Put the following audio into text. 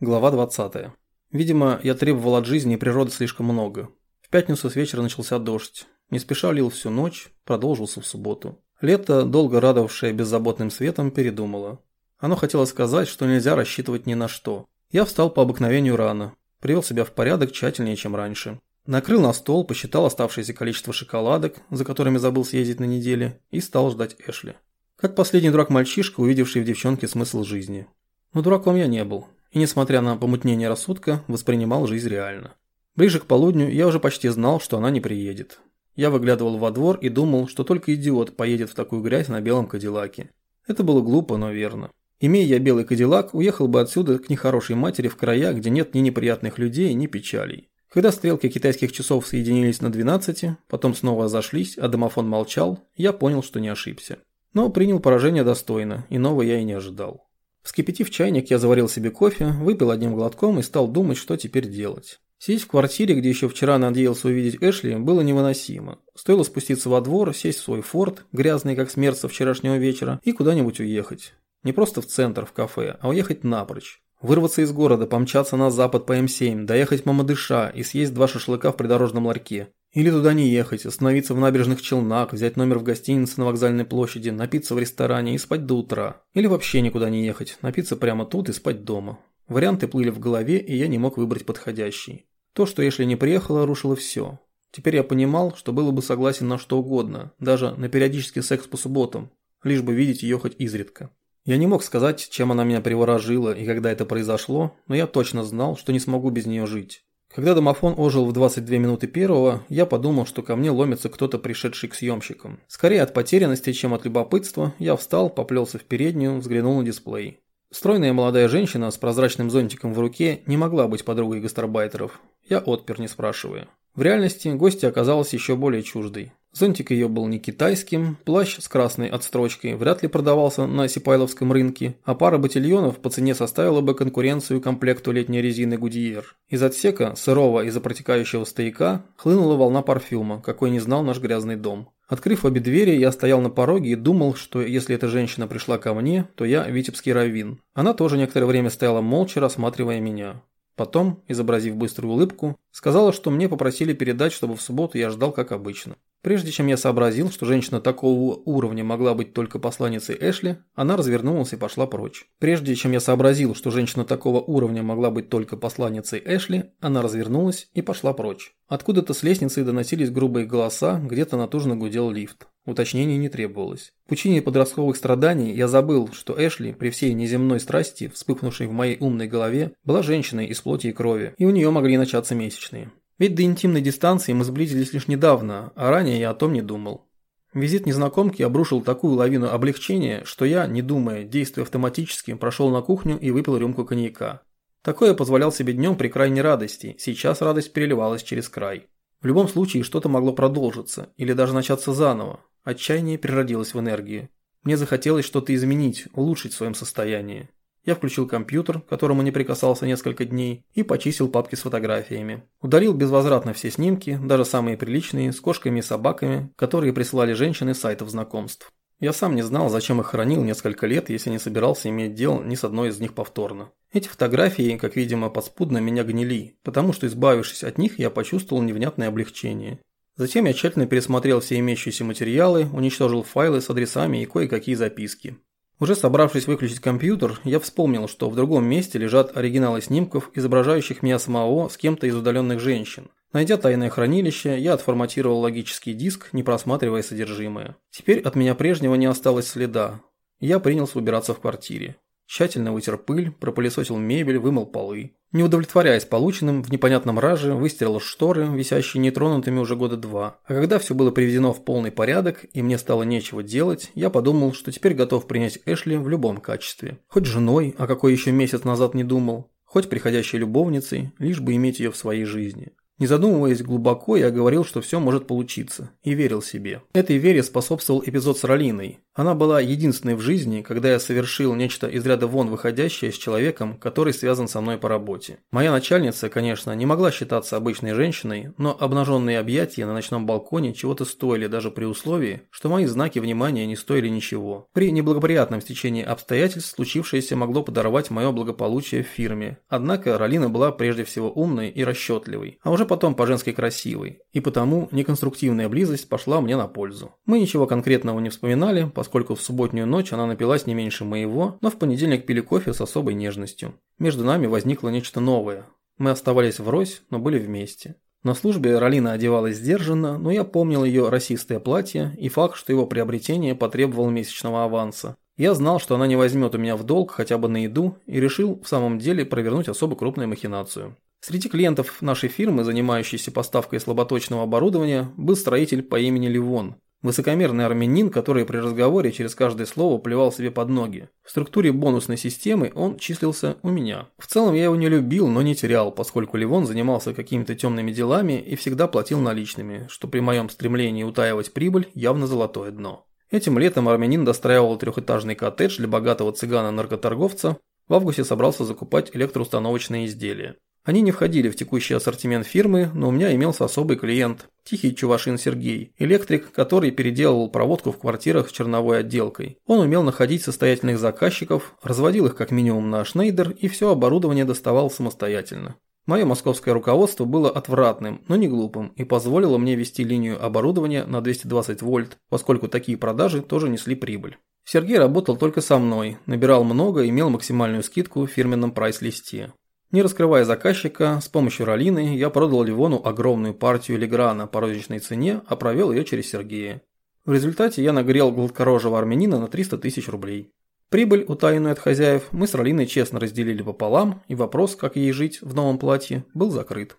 Глава 20. Видимо, я требовал от жизни и природы слишком много. В пятницу с вечера начался дождь. Не спеша лил всю ночь, продолжился в субботу. Лето, долго радовавшее беззаботным светом, передумало. Оно хотело сказать, что нельзя рассчитывать ни на что. Я встал по обыкновению рано, привел себя в порядок тщательнее, чем раньше. Накрыл на стол, посчитал оставшееся количество шоколадок, за которыми забыл съездить на неделе, и стал ждать Эшли. Как последний дурак-мальчишка, увидевший в девчонке смысл жизни. Но дураком я не был и, несмотря на помутнение рассудка, воспринимал жизнь реально. Ближе к полудню я уже почти знал, что она не приедет. Я выглядывал во двор и думал, что только идиот поедет в такую грязь на белом кадиллаке. Это было глупо, но верно. Имея я белый кадиллак, уехал бы отсюда к нехорошей матери в края, где нет ни неприятных людей, ни печалей. Когда стрелки китайских часов соединились на 12, потом снова зашлись, а домофон молчал, я понял, что не ошибся. Но принял поражение достойно, иного я и не ожидал. Вскипятив чайник, я заварил себе кофе, выпил одним глотком и стал думать, что теперь делать. Сидеть в квартире, где еще вчера надеялся увидеть Эшли, было невыносимо. Стоило спуститься во двор, сесть в свой форт, грязный как смерть со вчерашнего вечера, и куда-нибудь уехать. Не просто в центр, в кафе, а уехать напрочь. Вырваться из города, помчаться на запад по М7, доехать Мамадыша и съесть два шашлыка в придорожном ларьке. Или туда не ехать, остановиться в набережных Челнах, взять номер в гостинице на вокзальной площади, напиться в ресторане и спать до утра. Или вообще никуда не ехать, напиться прямо тут и спать дома. Варианты плыли в голове, и я не мог выбрать подходящий. То, что Эшли не приехала, рушило все. Теперь я понимал, что было бы согласен на что угодно, даже на периодический секс по субботам, лишь бы видеть ее хоть изредка. Я не мог сказать, чем она меня приворожила и когда это произошло, но я точно знал, что не смогу без нее жить. Когда домофон ожил в 22 минуты первого, я подумал, что ко мне ломится кто-то, пришедший к съемщикам. Скорее от потерянности, чем от любопытства, я встал, поплелся в переднюю, взглянул на дисплей. Стройная молодая женщина с прозрачным зонтиком в руке не могла быть подругой гастарбайтеров. Я отпер, не спрашивая. В реальности гостья оказалась еще более чуждой. Зонтик ее был не китайским, плащ с красной отстрочкой вряд ли продавался на Сипайловском рынке, а пара ботильонов по цене составила бы конкуренцию комплекту летней резины Гудьер. Из отсека, сырого из-за протекающего стояка, хлынула волна парфюма, какой не знал наш грязный дом. Открыв обе двери, я стоял на пороге и думал, что если эта женщина пришла ко мне, то я витебский раввин. Она тоже некоторое время стояла молча, рассматривая меня. Потом, изобразив быструю улыбку, сказала, что мне попросили передать, чтобы в субботу я ждал как обычно. Прежде чем я сообразил, что женщина такого уровня могла быть только посланницей Эшли, она развернулась и пошла прочь. Прежде чем я сообразил, что женщина такого уровня могла быть только посланницей Эшли, она развернулась и пошла прочь. Откуда-то с лестницы доносились грубые голоса, где-то натужно гудел лифт. Уточнений не требовалось. В пучине подростковых страданий я забыл, что Эшли, при всей неземной страсти, вспыхнувшей в моей умной голове, была женщиной из плоти и крови, и у нее могли начаться месячные. Ведь до интимной дистанции мы сблизились лишь недавно, а ранее я о том не думал. Визит незнакомки обрушил такую лавину облегчения, что я, не думая, действуя автоматически, прошел на кухню и выпил рюмку коньяка. Такое позволял себе днем при крайней радости, сейчас радость переливалась через край. В любом случае что-то могло продолжиться, или даже начаться заново. Отчаяние переродилось в энергию. Мне захотелось что-то изменить, улучшить в своем состоянии. Я включил компьютер, которому не прикасался несколько дней, и почистил папки с фотографиями. Удалил безвозвратно все снимки, даже самые приличные, с кошками и собаками, которые прислали женщины с сайтов знакомств. Я сам не знал, зачем их хранил несколько лет, если не собирался иметь дело ни с одной из них повторно. Эти фотографии, как видимо, подспудно меня гнили, потому что, избавившись от них, я почувствовал невнятное облегчение. Затем я тщательно пересмотрел все имеющиеся материалы, уничтожил файлы с адресами и кое-какие записки. Уже собравшись выключить компьютер, я вспомнил, что в другом месте лежат оригиналы снимков, изображающих меня самого с кем-то из удаленных женщин. Найдя тайное хранилище, я отформатировал логический диск, не просматривая содержимое. Теперь от меня прежнего не осталось следа. Я принялся убираться в квартире. Тщательно вытер пыль, пропылесосил мебель, вымыл полы. Не удовлетворяясь полученным, в непонятном раже выстирал шторы, висящие нетронутыми уже года два. А когда все было приведено в полный порядок и мне стало нечего делать, я подумал, что теперь готов принять Эшли в любом качестве. Хоть женой, а какой еще месяц назад не думал, хоть приходящей любовницей, лишь бы иметь ее в своей жизни. Не задумываясь глубоко, я говорил, что все может получиться, и верил себе. Этой вере способствовал эпизод с Ролиной. Она была единственной в жизни, когда я совершил нечто из ряда вон выходящее с человеком, который связан со мной по работе. Моя начальница, конечно, не могла считаться обычной женщиной, но обнаженные объятия на ночном балконе чего-то стоили даже при условии, что мои знаки внимания не стоили ничего. При неблагоприятном стечении обстоятельств случившееся могло подорвать мое благополучие в фирме. Однако Ролина была прежде всего умной и расчетливой, а уже потом по-женски красивой, и потому неконструктивная близость пошла мне на пользу. Мы ничего конкретного не вспоминали, поскольку в субботнюю ночь она напилась не меньше моего, но в понедельник пили кофе с особой нежностью. Между нами возникло нечто новое. Мы оставались врозь, но были вместе. На службе Ролина одевалась сдержанно, но я помнил ее расистое платье и факт, что его приобретение потребовало месячного аванса. Я знал, что она не возьмет у меня в долг хотя бы на еду и решил в самом деле провернуть особо крупную махинацию. Среди клиентов нашей фирмы, занимающейся поставкой слаботочного оборудования, был строитель по имени Ливон. Высокомерный армянин, который при разговоре через каждое слово плевал себе под ноги. В структуре бонусной системы он числился у меня. В целом я его не любил, но не терял, поскольку Ливон занимался какими-то темными делами и всегда платил наличными, что при моем стремлении утаивать прибыль явно золотое дно. Этим летом армянин достраивал трехэтажный коттедж для богатого цыгана-наркоторговца, в августе собрался закупать электроустановочные изделия. Они не входили в текущий ассортимент фирмы, но у меня имелся особый клиент – Тихий Чувашин Сергей, электрик, который переделывал проводку в квартирах с черновой отделкой. Он умел находить состоятельных заказчиков, разводил их как минимум на шнейдер и все оборудование доставал самостоятельно. Мое московское руководство было отвратным, но не глупым и позволило мне вести линию оборудования на 220 вольт, поскольку такие продажи тоже несли прибыль. Сергей работал только со мной, набирал много и имел максимальную скидку в фирменном прайс-листе. Не раскрывая заказчика, с помощью Ролины я продал Ливону огромную партию Леграна по розничной цене, а провел ее через Сергея. В результате я нагрел гладкорожего армянина на 300 тысяч рублей. Прибыль, утаянную от хозяев, мы с Ролиной честно разделили пополам, и вопрос, как ей жить в новом платье, был закрыт.